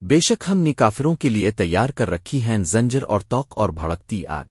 بے شک ہم نے کافروں کے لیے تیار کر رکھی ہیں زنجر اور توق اور بھڑکتی آگ۔